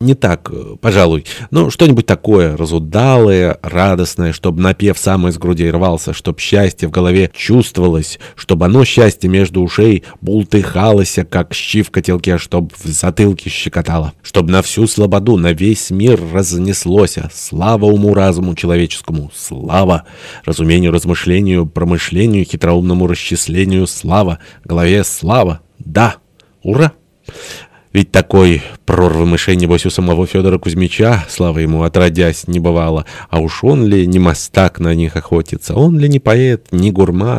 Не так, э, пожалуй, но что-нибудь такое, разудалое, радостное, чтобы напев сам из груди рвался, чтоб счастье в голове чувствовалось, чтобы оно, счастье между ушей, бултыхалось, как щи в котелке, чтоб в затылке щекотало, чтоб на всю слободу, на весь мир разнеслось. Слава уму-разуму человеческому, слава разумению, размышлению, промышлению, хитроумному расчислению, слава, голове слава, да, ура! Ведь такой прорвы мышей, небось, у самого Федора Кузьмича, слава ему, отродясь, не бывало. А уж он ли не мастак на них охотится, он ли не поэт, не гурман?